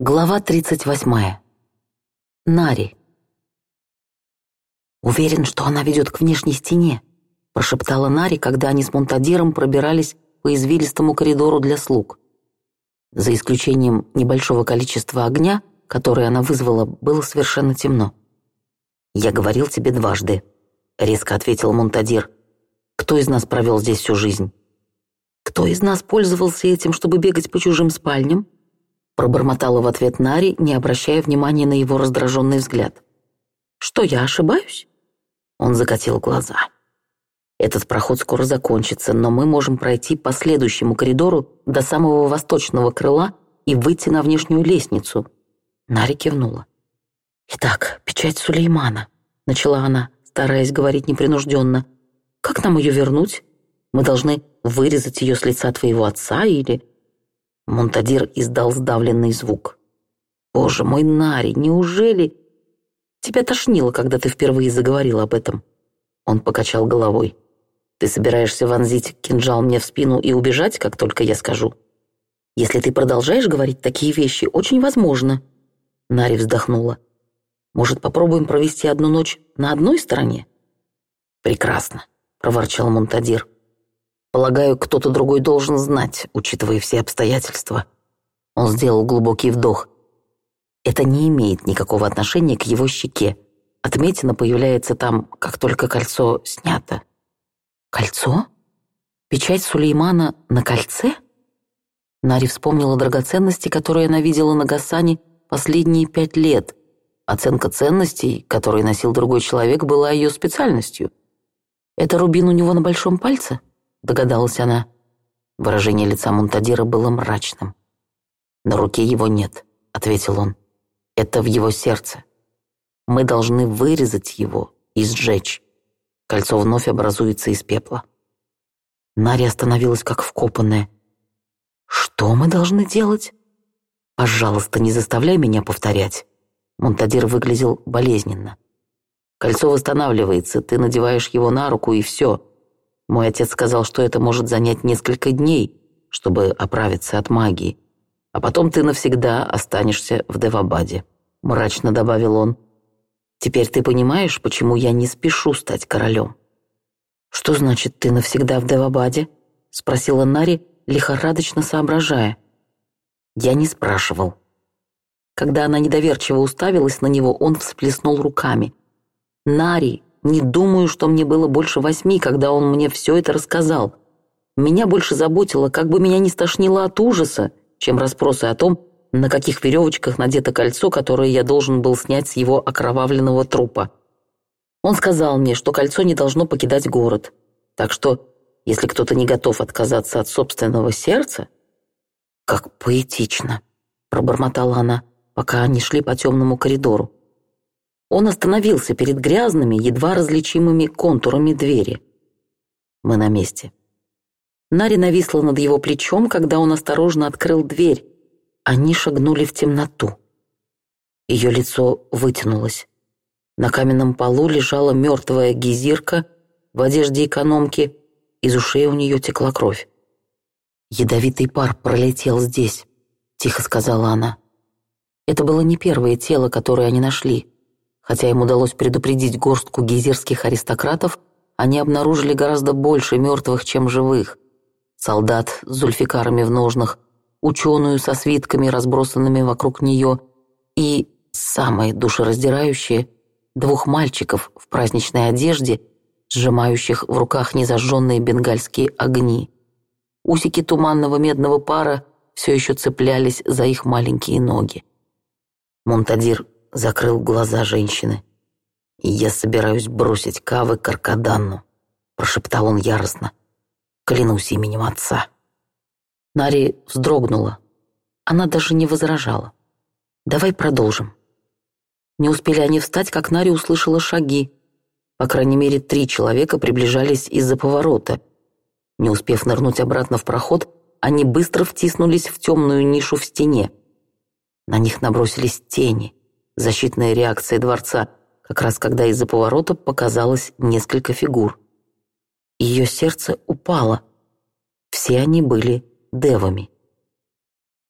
Глава 38. Нари. «Уверен, что она ведет к внешней стене», — прошептала Нари, когда они с Монтадиром пробирались по извилистому коридору для слуг. За исключением небольшого количества огня, который она вызвала, было совершенно темно. «Я говорил тебе дважды», — резко ответил Монтадир. «Кто из нас провел здесь всю жизнь?» «Кто из нас пользовался этим, чтобы бегать по чужим спальням?» Пробормотала в ответ Нари, не обращая внимания на его раздраженный взгляд. «Что, я ошибаюсь?» Он закатил глаза. «Этот проход скоро закончится, но мы можем пройти по следующему коридору до самого восточного крыла и выйти на внешнюю лестницу». Нари кивнула. «Итак, печать Сулеймана», — начала она, стараясь говорить непринужденно. «Как нам ее вернуть? Мы должны вырезать ее с лица твоего отца или Монтадир издал сдавленный звук. «Боже мой, Нари, неужели...» «Тебя тошнило, когда ты впервые заговорил об этом». Он покачал головой. «Ты собираешься вонзить кинжал мне в спину и убежать, как только я скажу? Если ты продолжаешь говорить такие вещи, очень возможно». Нари вздохнула. «Может, попробуем провести одну ночь на одной стороне?» «Прекрасно», — проворчал Монтадир. Полагаю, кто-то другой должен знать, учитывая все обстоятельства. Он сделал глубокий вдох. Это не имеет никакого отношения к его щеке. Отметина появляется там, как только кольцо снято. Кольцо? Печать Сулеймана на кольце? Нари вспомнила драгоценности, которые она видела на Гасане последние пять лет. Оценка ценностей, которые носил другой человек, была ее специальностью. Это рубин у него на большом пальце? догадалась она. Выражение лица Мунтадира было мрачным. «На руке его нет», — ответил он. «Это в его сердце. Мы должны вырезать его и сжечь. Кольцо вновь образуется из пепла». Нари остановилась как вкопанная. «Что мы должны делать?» «Пожалуйста, не заставляй меня повторять». Монтадир выглядел болезненно. «Кольцо восстанавливается, ты надеваешь его на руку, и все. Мой отец сказал, что это может занять несколько дней, чтобы оправиться от магии. А потом ты навсегда останешься в Девабаде», — мрачно добавил он. «Теперь ты понимаешь, почему я не спешу стать королем?» «Что значит, ты навсегда в Девабаде?» — спросила Нари, лихорадочно соображая. «Я не спрашивал». Когда она недоверчиво уставилась на него, он всплеснул руками. «Нари, не думаю, что мне было больше восьми, когда он мне все это рассказал. Меня больше заботило, как бы меня не стошнило от ужаса, чем расспросы о том, на каких веревочках надето кольцо, которое я должен был снять с его окровавленного трупа. Он сказал мне, что кольцо не должно покидать город. Так что, если кто-то не готов отказаться от собственного сердца... «Как поэтично», — пробормотала она, пока они шли по темному коридору. Он остановился перед грязными, едва различимыми контурами двери. «Мы на месте». Нари нависла над его плечом, когда он осторожно открыл дверь. Они шагнули в темноту. Ее лицо вытянулось. На каменном полу лежала мертвая гизирка в одежде экономки, из ушей у нее текла кровь. «Ядовитый пар пролетел здесь», — тихо сказала она. Это было не первое тело, которое они нашли. Хотя им удалось предупредить горстку гейзерских аристократов, они обнаружили гораздо больше мертвых, чем живых. Солдат с зульфикарами в ножнах, ученую со свитками, разбросанными вокруг нее, и, самое душераздирающее, двух мальчиков в праздничной одежде, сжимающих в руках незажженные бенгальские огни. Усики туманного медного пара все еще цеплялись за их маленькие ноги. Монтадир закрыл глаза женщины. «Я собираюсь бросить Кавы Каркаданну», — прошептал он яростно. «Клянусь именем отца». Нари вздрогнула. Она даже не возражала. «Давай продолжим». Не успели они встать, как Нари услышала шаги. По крайней мере, три человека приближались из-за поворота. Не успев нырнуть обратно в проход, они быстро втиснулись в темную нишу в стене. На них набросились тени защитная реакция дворца, как раз когда из-за поворота показалось несколько фигур. Ее сердце упало. Все они были девами.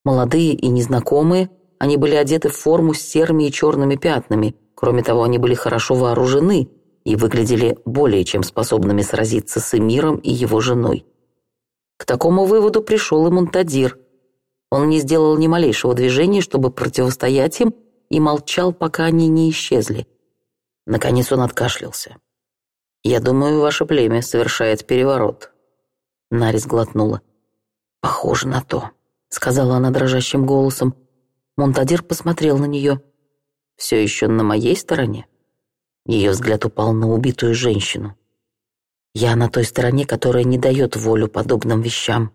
Молодые и незнакомые, они были одеты в форму с серыми и черными пятнами. Кроме того, они были хорошо вооружены и выглядели более чем способными сразиться с Эмиром и его женой. К такому выводу пришел и Монтадир. Он не сделал ни малейшего движения, чтобы противостоять им, и молчал, пока они не исчезли. Наконец он откашлялся. «Я думаю, ваше племя совершает переворот». Нарис глотнула. «Похоже на то», — сказала она дрожащим голосом. Монтадир посмотрел на нее. «Все еще на моей стороне?» Ее взгляд упал на убитую женщину. «Я на той стороне, которая не дает волю подобным вещам».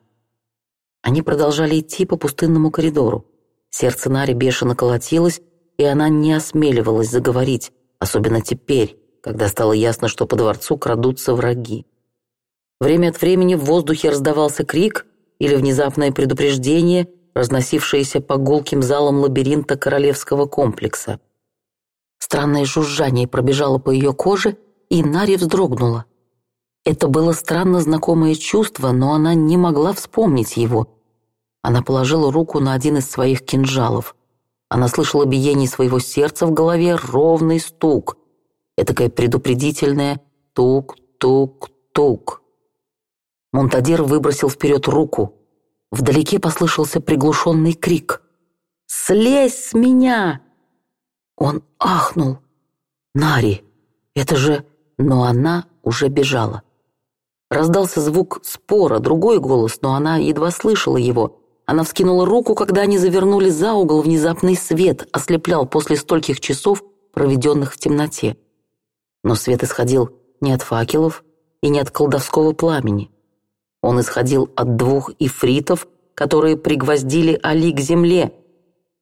Они продолжали идти по пустынному коридору. Сердце Нари бешено колотилось, и она не осмеливалась заговорить, особенно теперь, когда стало ясно, что по дворцу крадутся враги. Время от времени в воздухе раздавался крик или внезапное предупреждение, разносившееся по гулким залам лабиринта королевского комплекса. Странное жужжание пробежало по ее коже, и Нари вздрогнула. Это было странно знакомое чувство, но она не могла вспомнить его. Она положила руку на один из своих кинжалов. Она слышала биение своего сердца в голове, ровный стук. Этакое предупредительное «тук-тук-тук». Монтадир выбросил вперед руку. Вдалеке послышался приглушенный крик. «Слезь с меня!» Он ахнул. «Нари! Это же...» Но она уже бежала. Раздался звук спора, другой голос, но она едва слышала его. Она вскинула руку, когда они завернули за угол, внезапный свет ослеплял после стольких часов, проведенных в темноте. Но свет исходил не от факелов и не от колдовского пламени. Он исходил от двух ифритов, которые пригвоздили Али к земле.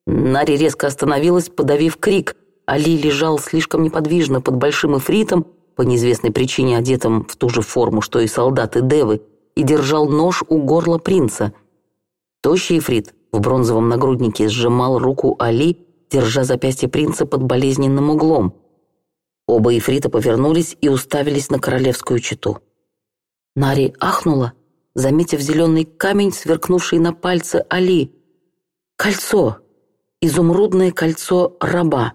Нари резко остановилась, подавив крик. Али лежал слишком неподвижно под большим ифритом, по неизвестной причине одетым в ту же форму, что и солдаты Девы, и держал нож у горла принца. Тощий Фрид в бронзовом нагруднике сжимал руку Али, держа запястье принца под болезненным углом. Оба Ифрита повернулись и уставились на королевскую читу. Нари ахнула, заметив зеленый камень, сверкнувший на пальце Али. Кольцо! Изумрудное кольцо раба.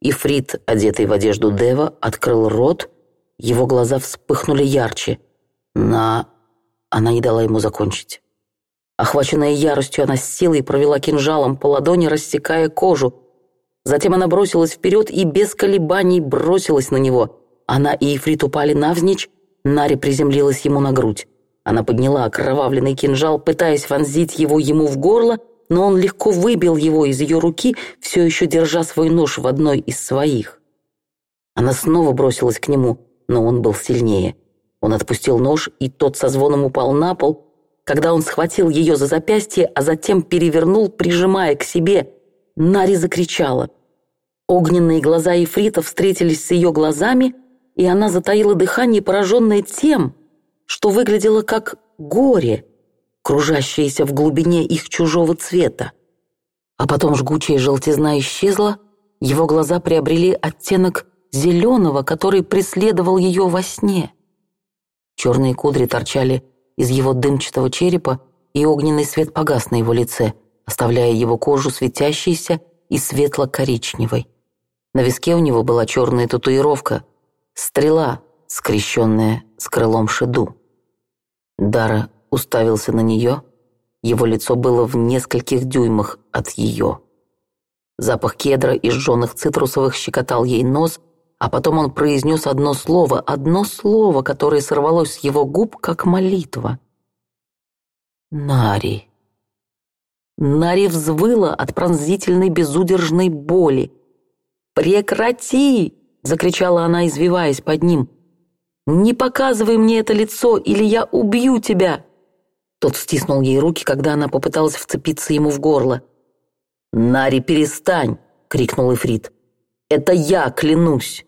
Ифрит, одетый в одежду Дева, открыл рот, его глаза вспыхнули ярче. На... Она не дала ему закончить. Охваченная яростью, она с силой провела кинжалом по ладони, рассекая кожу. Затем она бросилась вперед и без колебаний бросилась на него. Она и Ифрит упали навзничь, Нари приземлилась ему на грудь. Она подняла окровавленный кинжал, пытаясь вонзить его ему в горло, но он легко выбил его из ее руки, все еще держа свой нож в одной из своих. Она снова бросилась к нему, но он был сильнее. Он отпустил нож, и тот со звоном упал на пол, когда он схватил ее за запястье, а затем перевернул, прижимая к себе. Нари закричала. Огненные глаза Ефрита встретились с ее глазами, и она затаила дыхание, пораженное тем, что выглядело как горе, кружащееся в глубине их чужого цвета. А потом жгучая желтизна исчезла, его глаза приобрели оттенок зеленого, который преследовал ее во сне. Черные кудри торчали из его дымчатого черепа, и огненный свет погас на его лице, оставляя его кожу светящейся и светло-коричневой. На виске у него была черная татуировка — стрела, скрещенная с крылом шеду. Дара уставился на нее, его лицо было в нескольких дюймах от ее. Запах кедра и жженых цитрусовых щекотал ей нос, а потом он произнес одно слово, одно слово, которое сорвалось с его губ, как молитва. «Нари». Нари взвыла от пронзительной безудержной боли. «Прекрати!» — закричала она, извиваясь под ним. «Не показывай мне это лицо, или я убью тебя!» Тот стиснул ей руки, когда она попыталась вцепиться ему в горло. «Нари, перестань!» — крикнул Эфрит. «Это я клянусь!»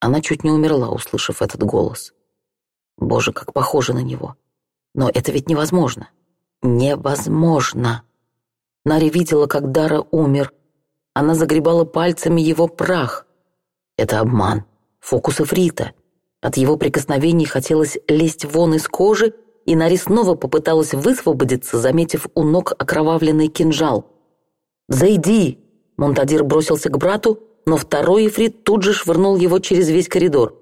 Она чуть не умерла, услышав этот голос. Боже, как похоже на него. Но это ведь невозможно. Невозможно. Нари видела, как Дара умер. Она загребала пальцами его прах. Это обман. Фокус Эфрита. От его прикосновений хотелось лезть вон из кожи, и Нари снова попыталась высвободиться, заметив у ног окровавленный кинжал. «Зайди!» Монтадир бросился к брату, но второй эфрит тут же швырнул его через весь коридор.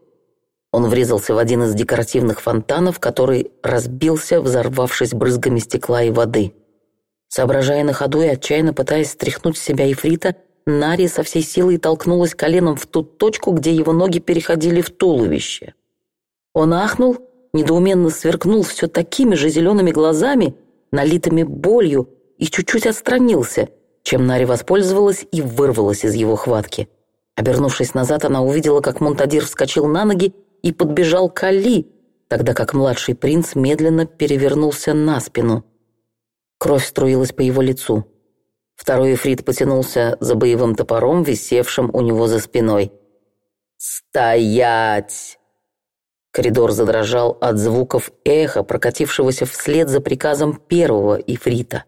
Он врезался в один из декоративных фонтанов, который разбился, взорвавшись брызгами стекла и воды. Соображая на ходу и отчаянно пытаясь стряхнуть с себя эфрита, Нари со всей силой толкнулась коленом в ту точку, где его ноги переходили в туловище. Он ахнул, недоуменно сверкнул все такими же зелеными глазами, налитыми болью, и чуть-чуть отстранился, чем Нари воспользовалась и вырвалась из его хватки. Обернувшись назад, она увидела, как Монтадир вскочил на ноги и подбежал к Али, тогда как младший принц медленно перевернулся на спину. Кровь струилась по его лицу. Второй эфрит потянулся за боевым топором, висевшим у него за спиной. «Стоять!» Коридор задрожал от звуков эха, прокатившегося вслед за приказом первого эфрита.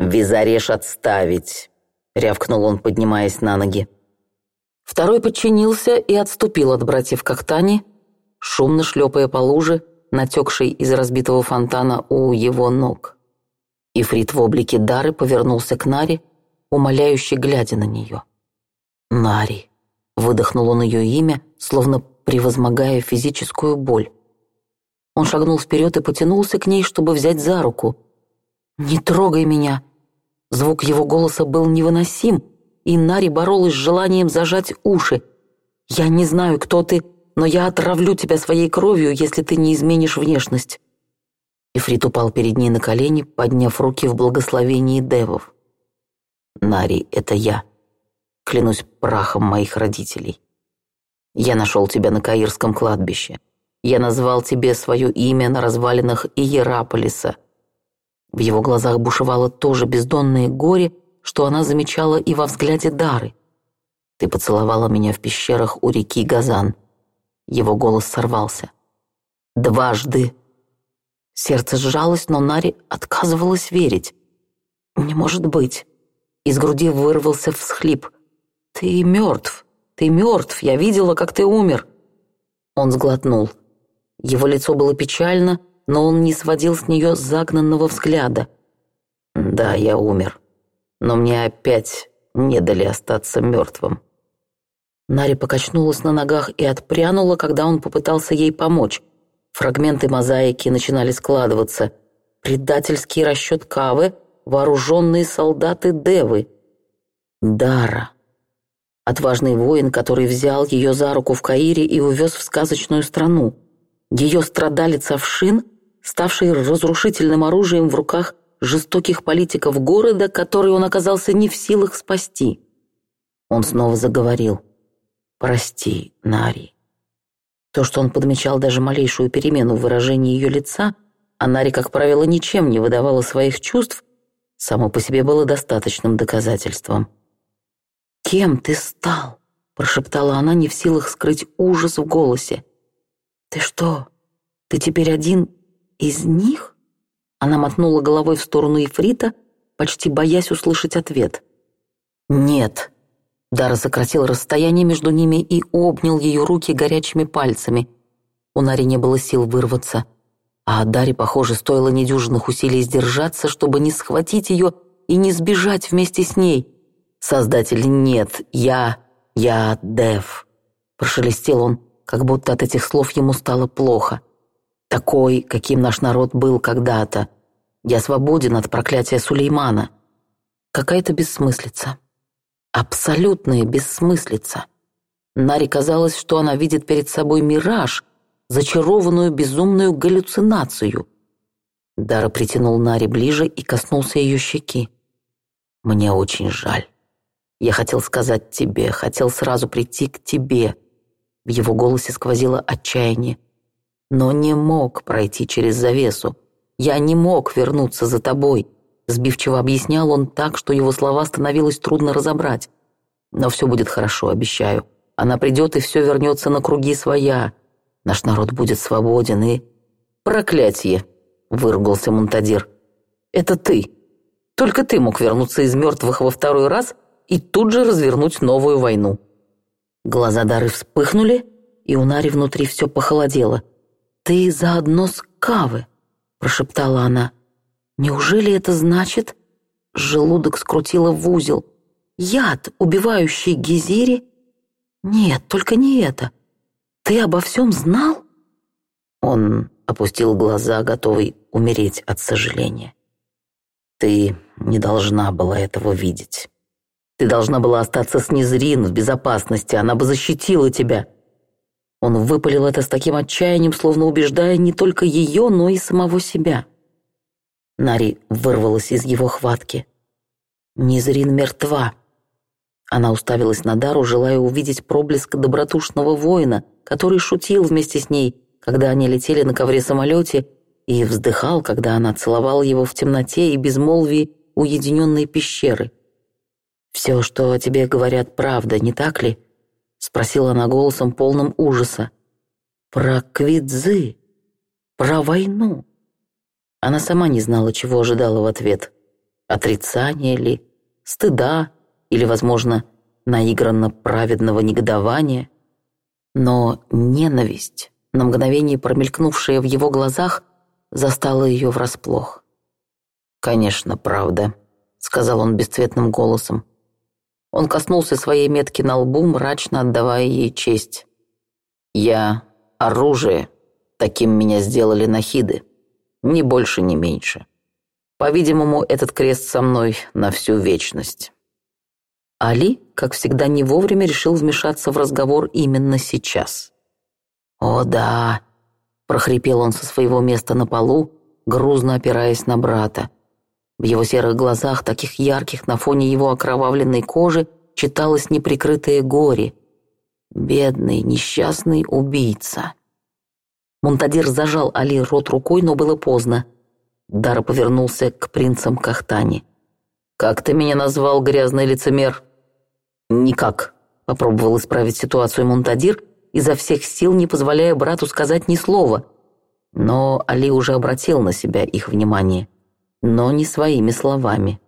«Визареш отставить!» — рявкнул он, поднимаясь на ноги. Второй подчинился и отступил от братьев Кахтани, шумно шлепая по луже, натекшей из разбитого фонтана у его ног. Ифрит в облике Дары повернулся к Наре, умоляюще глядя на нее. «Нари!» — выдохнул он ее имя, словно превозмогая физическую боль. Он шагнул вперед и потянулся к ней, чтобы взять за руку. «Не трогай меня!» Звук его голоса был невыносим, и Нари боролась с желанием зажать уши. «Я не знаю, кто ты, но я отравлю тебя своей кровью, если ты не изменишь внешность». Ифрит упал перед ней на колени, подняв руки в благословении девов. «Нари, это я. Клянусь прахом моих родителей. Я нашел тебя на Каирском кладбище. Я назвал тебе свое имя на развалинах Иераполиса». В его глазах бушевало то же бездонное горе, что она замечала и во взгляде Дары. «Ты поцеловала меня в пещерах у реки Газан». Его голос сорвался. «Дважды». Сердце сжалось, но Нари отказывалась верить. «Не может быть». Из груди вырвался всхлип. «Ты мертв! Ты мертв! Я видела, как ты умер!» Он сглотнул. Его лицо было печально, но он не сводил с нее загнанного взгляда. «Да, я умер, но мне опять не дали остаться мертвым». Нари покачнулась на ногах и отпрянула, когда он попытался ей помочь. Фрагменты мозаики начинали складываться. Предательский расчет Кавы, вооруженные солдаты Девы. Дара. Отважный воин, который взял ее за руку в Каире и увез в сказочную страну. Ее страдалец Овшин ставшей разрушительным оружием в руках жестоких политиков города, который он оказался не в силах спасти. Он снова заговорил. «Прости, Нари». То, что он подмечал даже малейшую перемену в выражении ее лица, а Нари, как правило, ничем не выдавала своих чувств, само по себе было достаточным доказательством. «Кем ты стал?» – прошептала она, не в силах скрыть ужас в голосе. «Ты что, ты теперь один «Из них?» Она мотнула головой в сторону Ефрита, почти боясь услышать ответ. «Нет». Дара сократил расстояние между ними и обнял ее руки горячими пальцами. У Нари не было сил вырваться. А Даре, похоже, стоило недюжинных усилий сдержаться, чтобы не схватить ее и не сбежать вместе с ней. «Создатель, нет, я... я Дев», — прошелестел он, как будто от этих слов ему стало плохо такой, каким наш народ был когда-то. Я свободен от проклятия Сулеймана. Какая-то бессмыслица. Абсолютная бессмыслица. Наре казалось, что она видит перед собой мираж, зачарованную безумную галлюцинацию. Дара притянул Наре ближе и коснулся ее щеки. «Мне очень жаль. Я хотел сказать тебе, хотел сразу прийти к тебе». В его голосе сквозило отчаяние но не мог пройти через завесу. Я не мог вернуться за тобой», — сбивчиво объяснял он так, что его слова становилось трудно разобрать. «Но все будет хорошо, обещаю. Она придет, и все вернется на круги своя. Наш народ будет свободен и...» «Проклятье!» — выругался Монтадир. «Это ты. Только ты мог вернуться из мертвых во второй раз и тут же развернуть новую войну». Глаза Дары вспыхнули, и у Нари внутри все похолодело — «Ты заодно с Кавы», — прошептала она. «Неужели это значит...» Желудок скрутила в узел. «Яд, убивающий Гизири?» «Нет, только не это. Ты обо всем знал?» Он опустил глаза, готовый умереть от сожаления. «Ты не должна была этого видеть. Ты должна была остаться с Низрин в безопасности, она бы защитила тебя». Он выпалил это с таким отчаянием, словно убеждая не только ее, но и самого себя. Нари вырвалась из его хватки. Низрин мертва. Она уставилась на Дару, желая увидеть проблеск добротушного воина, который шутил вместе с ней, когда они летели на ковре-самолете, и вздыхал, когда она целовала его в темноте и безмолвии уединенной пещеры. «Все, что о тебе говорят, правда, не так ли?» Спросила она голосом полным ужаса. Про Квидзы? Про войну? Она сама не знала, чего ожидала в ответ. отрицание ли? Стыда? Или, возможно, наигранно праведного негодования? Но ненависть, на мгновение промелькнувшая в его глазах, застала ее врасплох. «Конечно, правда», — сказал он бесцветным голосом. Он коснулся своей метки на лбу, мрачно отдавая ей честь. «Я — оружие. Таким меня сделали нахиды. Ни больше, ни меньше. По-видимому, этот крест со мной на всю вечность». Али, как всегда, не вовремя решил вмешаться в разговор именно сейчас. «О, да!» — прохрипел он со своего места на полу, грузно опираясь на брата. В его серых глазах, таких ярких на фоне его окровавленной кожи, читалось неприкрытое горе. «Бедный, несчастный убийца». Монтадир зажал Али рот рукой, но было поздно. Дара повернулся к принцам Кахтани. «Как ты меня назвал, грязный лицемер?» «Никак», — попробовал исправить ситуацию Монтадир, изо всех сил не позволяя брату сказать ни слова. Но Али уже обратил на себя их внимание но не своими словами.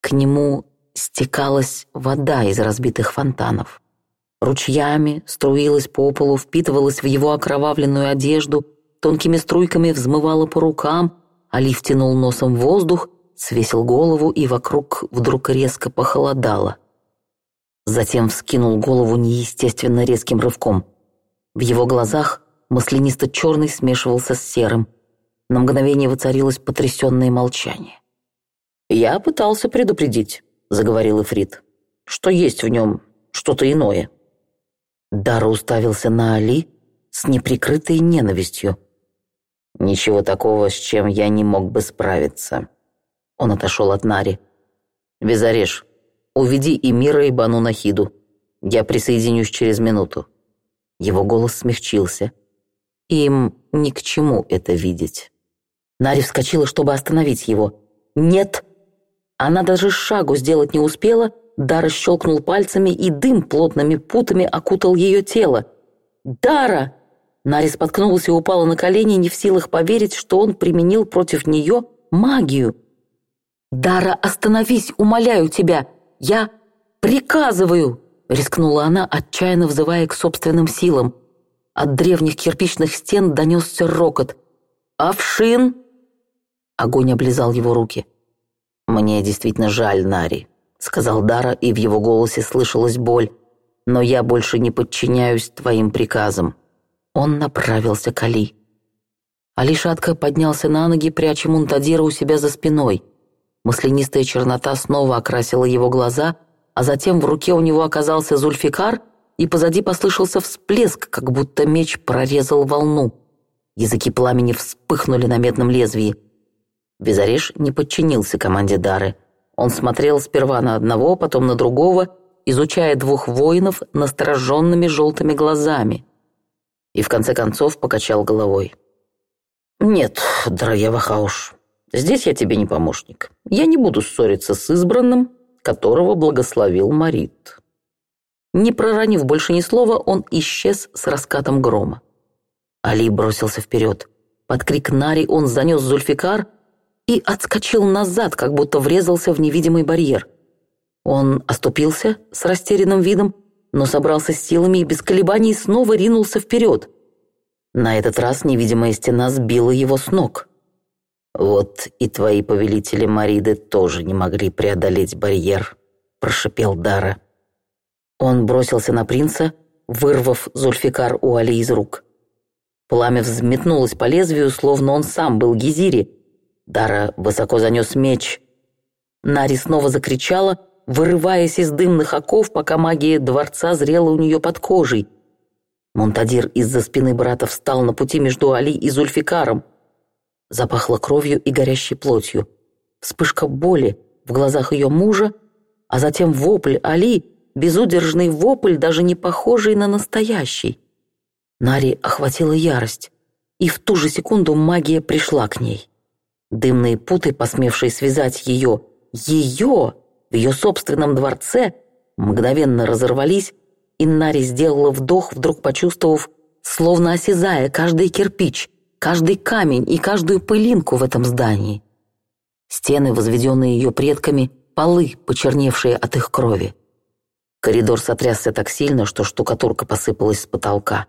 К нему стекалась вода из разбитых фонтанов. Ручьями струилась по полу, впитывалась в его окровавленную одежду, тонкими струйками взмывала по рукам, Алиф тянул носом воздух, свесил голову и вокруг вдруг резко похолодало. Затем вскинул голову неестественно резким рывком. В его глазах маслянисто-черный смешивался с серым – на мгновение воцарилось потрясенное молчание. «Я пытался предупредить», — заговорил Эфрит, «что есть в нем что-то иное». Дара уставился на Али с неприкрытой ненавистью. «Ничего такого, с чем я не мог бы справиться». Он отошел от Нари. «Визареш, уведи и Мира, и Бану Нахиду. Я присоединюсь через минуту». Его голос смягчился. «Им ни к чему это видеть». Нари вскочила, чтобы остановить его. «Нет!» Она даже шагу сделать не успела, Дара щелкнул пальцами, и дым плотными путами окутал ее тело. «Дара!» Нари споткнулась и упала на колени, не в силах поверить, что он применил против нее магию. «Дара, остановись, умоляю тебя! Я приказываю!» Рискнула она, отчаянно взывая к собственным силам. От древних кирпичных стен донесся рокот. «Овшин!» Огонь облизал его руки. «Мне действительно жаль, Нари», — сказал Дара, и в его голосе слышалась боль. «Но я больше не подчиняюсь твоим приказам». Он направился к Али. Алишатка поднялся на ноги, пряча Мунтадира у себя за спиной. Маслянистая чернота снова окрасила его глаза, а затем в руке у него оказался Зульфикар, и позади послышался всплеск, как будто меч прорезал волну. Языки пламени вспыхнули на медном лезвии — Безареш не подчинился команде Дары. Он смотрел сперва на одного, потом на другого, изучая двух воинов настороженными желтыми глазами. И в конце концов покачал головой. «Нет, Драева Хауш, здесь я тебе не помощник. Я не буду ссориться с избранным, которого благословил Марит». Не проронив больше ни слова, он исчез с раскатом грома. Али бросился вперед. Под крик Нари он занес Зульфикар — и отскочил назад, как будто врезался в невидимый барьер. Он оступился с растерянным видом, но собрался с силами и без колебаний снова ринулся вперед. На этот раз невидимая стена сбила его с ног. «Вот и твои повелители Мариды тоже не могли преодолеть барьер», — прошипел Дара. Он бросился на принца, вырвав Зульфикар у Али из рук. Пламя взметнулось по лезвию, словно он сам был Гизири, Дара высоко занес меч. Нари снова закричала, вырываясь из дымных оков, пока магия дворца зрела у нее под кожей. Монтадир из-за спины брата встал на пути между Али и Зульфикаром. Запахло кровью и горящей плотью. Вспышка боли в глазах ее мужа, а затем вопль Али, безудержный вопль, даже не похожий на настоящий. Нари охватила ярость, и в ту же секунду магия пришла к ней. Дымные путы, посмевшие связать ее, ее, в ее собственном дворце, мгновенно разорвались, и Нари сделала вдох, вдруг почувствовав, словно осязая каждый кирпич, каждый камень и каждую пылинку в этом здании. Стены, возведенные ее предками, полы, почерневшие от их крови. Коридор сотрясся так сильно, что штукатурка посыпалась с потолка.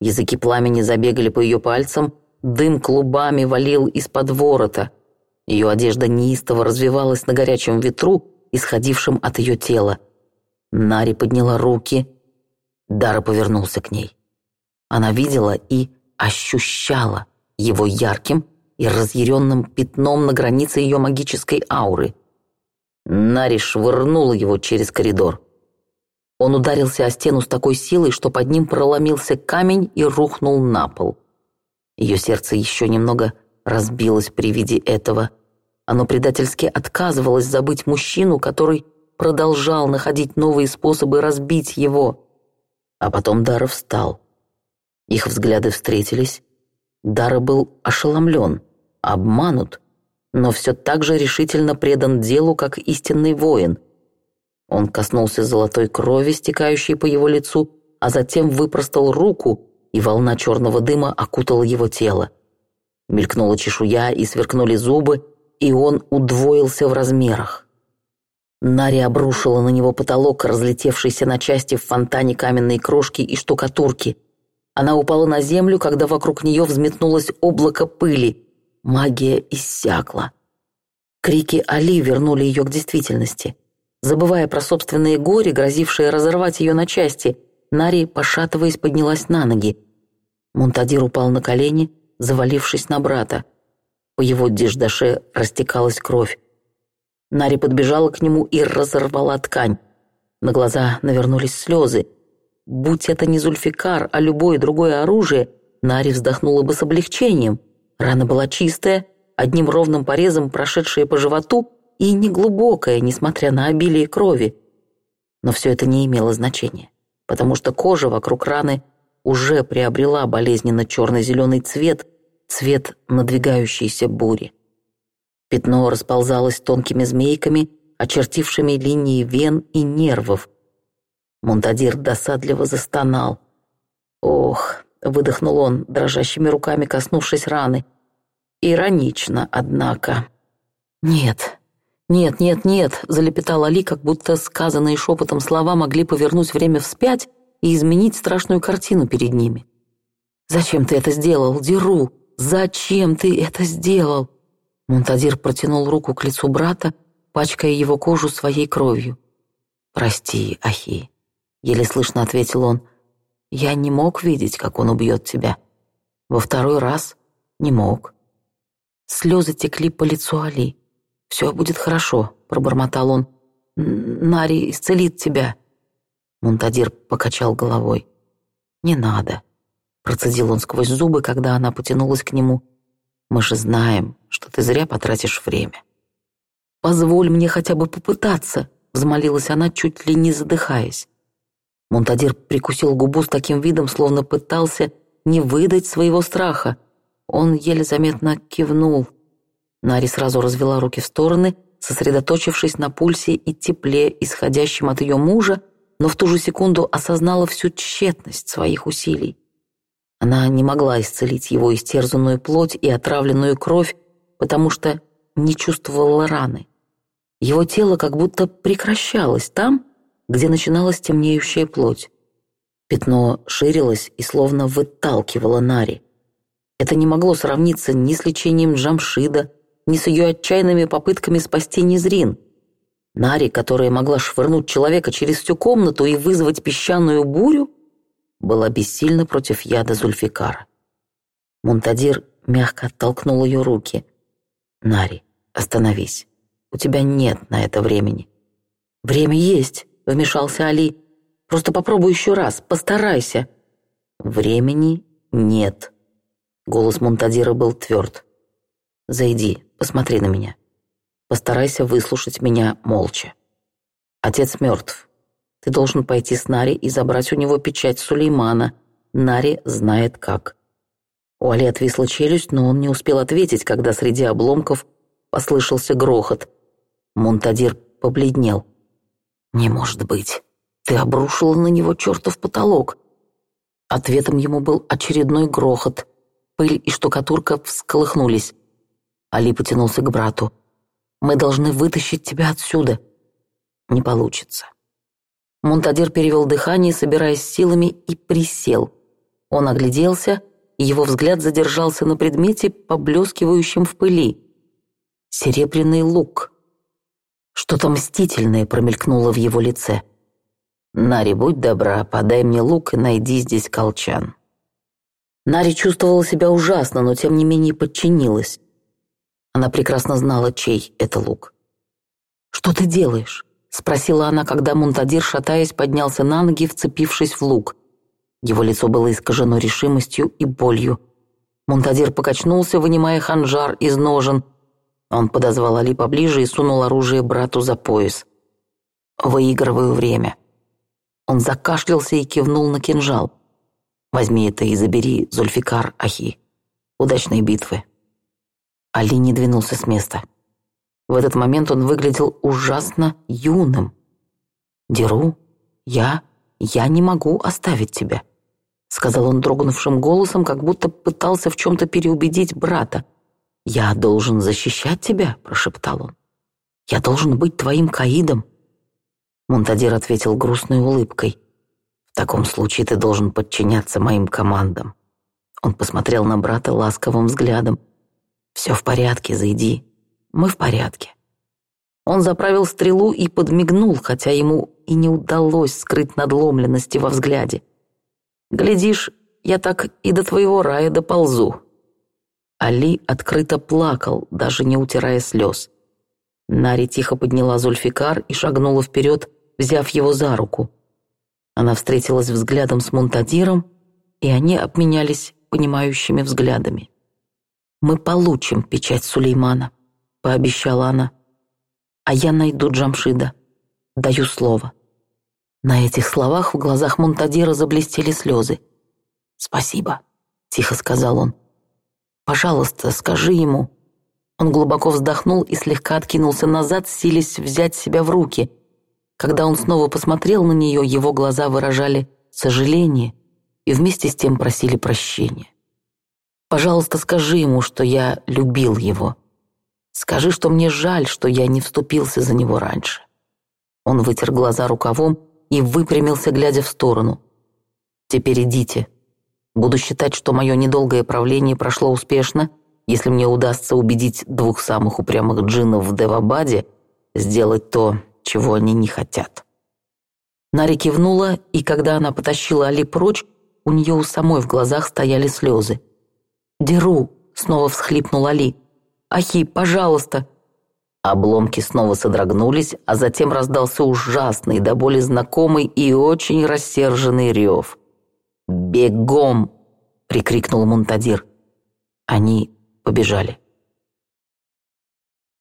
Языки пламени забегали по ее пальцам — Дым клубами валил из-под ворота. Ее одежда неистово развивалась на горячем ветру, исходившем от ее тела. Нари подняла руки. Дара повернулся к ней. Она видела и ощущала его ярким и разъяренным пятном на границе ее магической ауры. Нари швырнула его через коридор. Он ударился о стену с такой силой, что под ним проломился камень и рухнул на пол. Ее сердце еще немного разбилось при виде этого. Оно предательски отказывалось забыть мужчину, который продолжал находить новые способы разбить его. А потом Дара встал. Их взгляды встретились. Дара был ошеломлен, обманут, но все так же решительно предан делу, как истинный воин. Он коснулся золотой крови, стекающей по его лицу, а затем выпростал руку, и волна черного дыма окутала его тело. Мелькнула чешуя и сверкнули зубы, и он удвоился в размерах. Нари обрушила на него потолок, разлетевшийся на части в фонтане каменной крошки и штукатурки. Она упала на землю, когда вокруг нее взметнулось облако пыли. Магия иссякла. Крики Али вернули ее к действительности. Забывая про собственные горе, грозившее разорвать ее на части – Нари, пошатываясь, поднялась на ноги. Мунтадир упал на колени, завалившись на брата. По его деждаше растекалась кровь. Нари подбежала к нему и разорвала ткань. На глаза навернулись слезы. Будь это не Зульфикар, а любое другое оружие, Нари вздохнула бы с облегчением. Рана была чистая, одним ровным порезом прошедшая по животу и неглубокая, несмотря на обилие крови. Но все это не имело значения потому что кожа вокруг раны уже приобрела болезненно-черно-зеленый цвет, цвет надвигающейся бури. Пятно расползалось тонкими змейками, очертившими линии вен и нервов. Монтадир досадливо застонал. «Ох!» — выдохнул он, дрожащими руками коснувшись раны. «Иронично, однако». «Нет, «Нет, нет, нет», — залепетал Али, как будто сказанные шепотом слова могли повернуть время вспять и изменить страшную картину перед ними. «Зачем ты это сделал, Деру? Зачем ты это сделал?» Монтадир протянул руку к лицу брата, пачкая его кожу своей кровью. «Прости, Ахи», — еле слышно ответил он. «Я не мог видеть, как он убьет тебя. Во второй раз не мог». Слезы текли по лицу Али все будет хорошо», — пробормотал он. «Нари исцелит тебя». Мунтадир покачал головой. «Не надо», — процедил он сквозь зубы, когда она потянулась к нему. «Мы же знаем, что ты зря потратишь время». «Позволь мне хотя бы попытаться», — взмолилась она, чуть ли не задыхаясь. Монтадир прикусил губу с таким видом, словно пытался не выдать своего страха. Он еле заметно кивнул. Нари сразу развела руки в стороны, сосредоточившись на пульсе и тепле, исходящем от ее мужа, но в ту же секунду осознала всю тщетность своих усилий. Она не могла исцелить его истерзанную плоть и отравленную кровь, потому что не чувствовала раны. Его тело как будто прекращалось там, где начиналась темнеющая плоть. Пятно ширилось и словно выталкивало Нари. Это не могло сравниться ни с лечением Джамшида, ни с ее отчаянными попытками спасти Незрин. Нари, которая могла швырнуть человека через всю комнату и вызвать песчаную бурю, была бессильна против яда Зульфикара. Мунтадир мягко оттолкнул ее руки. «Нари, остановись. У тебя нет на это времени». «Время есть», — вмешался Али. «Просто попробуй еще раз, постарайся». «Времени нет». Голос Мунтадира был тверд. «Зайди, Посмотри на меня. Постарайся выслушать меня молча. Отец мертв. Ты должен пойти с Нари и забрать у него печать Сулеймана. Нари знает как. У Али отвисла челюсть, но он не успел ответить, когда среди обломков послышался грохот. Мунтадир побледнел. «Не может быть. Ты обрушила на него чертов потолок». Ответом ему был очередной грохот. Пыль и штукатурка всколыхнулись. Али потянулся к брату. «Мы должны вытащить тебя отсюда». «Не получится». Мунтадир перевел дыхание, собираясь силами, и присел. Он огляделся, и его взгляд задержался на предмете, поблескивающем в пыли. Серебряный лук. Что-то мстительное промелькнуло в его лице. «Нари, будь добра, подай мне лук и найди здесь колчан». Нари чувствовала себя ужасно, но тем не менее подчинилась. Она прекрасно знала, чей это лук. «Что ты делаешь?» — спросила она, когда Мунтадир, шатаясь, поднялся на ноги, вцепившись в лук. Его лицо было искажено решимостью и болью. Мунтадир покачнулся, вынимая ханжар из ножен. Он подозвал Али поближе и сунул оружие брату за пояс. «Выигрываю время». Он закашлялся и кивнул на кинжал. «Возьми это и забери, Зульфикар Ахи. Удачной битвы». Али не двинулся с места. В этот момент он выглядел ужасно юным. «Деру, я, я не могу оставить тебя», — сказал он дрогнувшим голосом, как будто пытался в чем-то переубедить брата. «Я должен защищать тебя», — прошептал он. «Я должен быть твоим Каидом». Монтадир ответил грустной улыбкой. «В таком случае ты должен подчиняться моим командам». Он посмотрел на брата ласковым взглядом. «Все в порядке, зайди. Мы в порядке». Он заправил стрелу и подмигнул, хотя ему и не удалось скрыть надломленности во взгляде. «Глядишь, я так и до твоего рая доползу». Али открыто плакал, даже не утирая слез. Нари тихо подняла Зульфикар и шагнула вперед, взяв его за руку. Она встретилась взглядом с Монтадиром, и они обменялись понимающими взглядами. «Мы получим печать Сулеймана», — пообещала она. «А я найду Джамшида. Даю слово». На этих словах в глазах Монтадира заблестели слезы. «Спасибо», — тихо сказал он. «Пожалуйста, скажи ему». Он глубоко вздохнул и слегка откинулся назад, силясь взять себя в руки. Когда он снова посмотрел на нее, его глаза выражали сожаление и вместе с тем просили прощения. Пожалуйста, скажи ему, что я любил его. Скажи, что мне жаль, что я не вступился за него раньше». Он вытер глаза рукавом и выпрямился, глядя в сторону. «Теперь идите. Буду считать, что мое недолгое правление прошло успешно, если мне удастся убедить двух самых упрямых джиннов в Девабаде сделать то, чего они не хотят». Нари кивнула, и когда она потащила Али прочь, у нее у самой в глазах стояли слезы. «Деру!» — снова всхлипнул Али. «Ахи, пожалуйста!» Обломки снова содрогнулись, а затем раздался ужасный, до боли знакомый и очень рассерженный рев. «Бегом!» — прикрикнул Мунтадир. Они побежали.